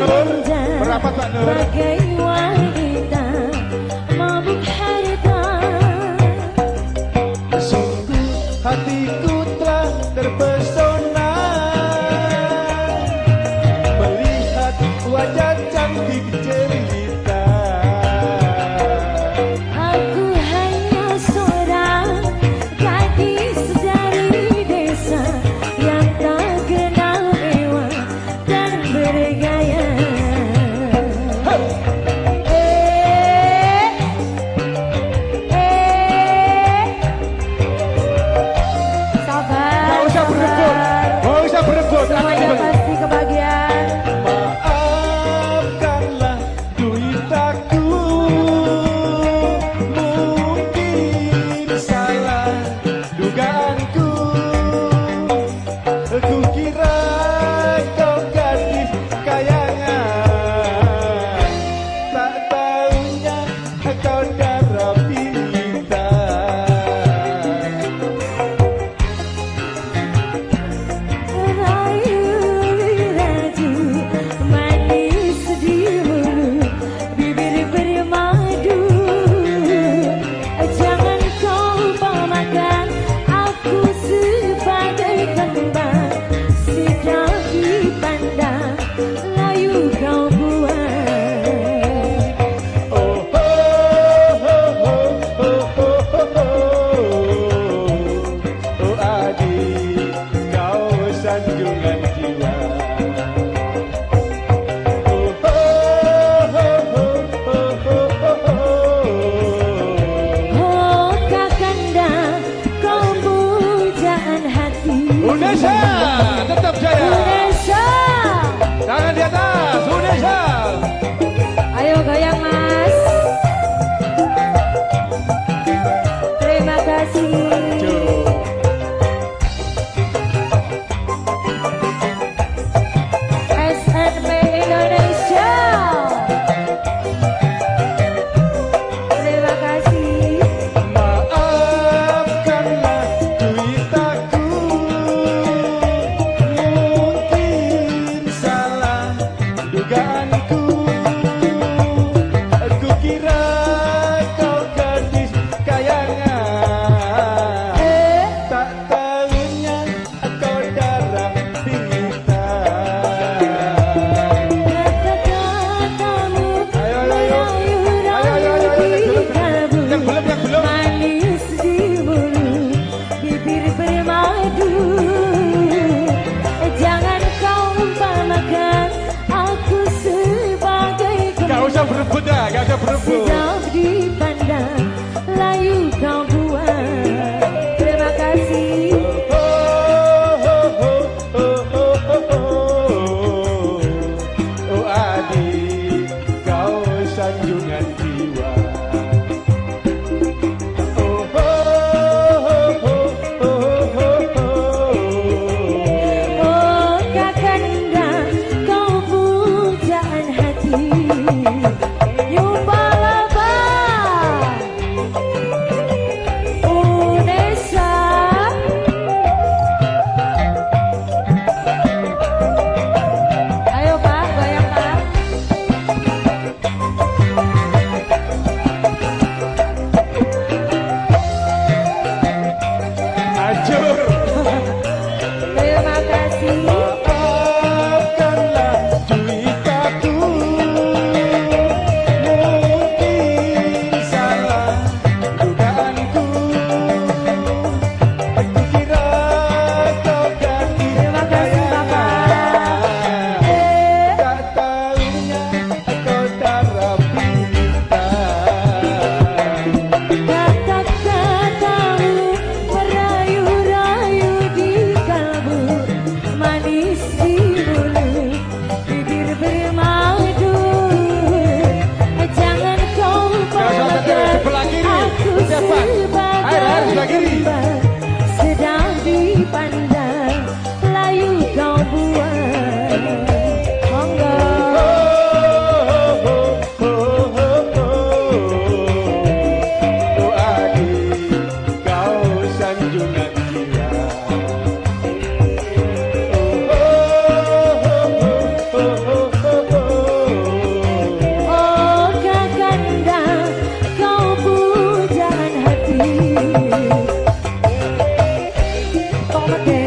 Berapa Merapat Pak? Nur Cookie Run. kasih. Aduh. You. Peace. Okay.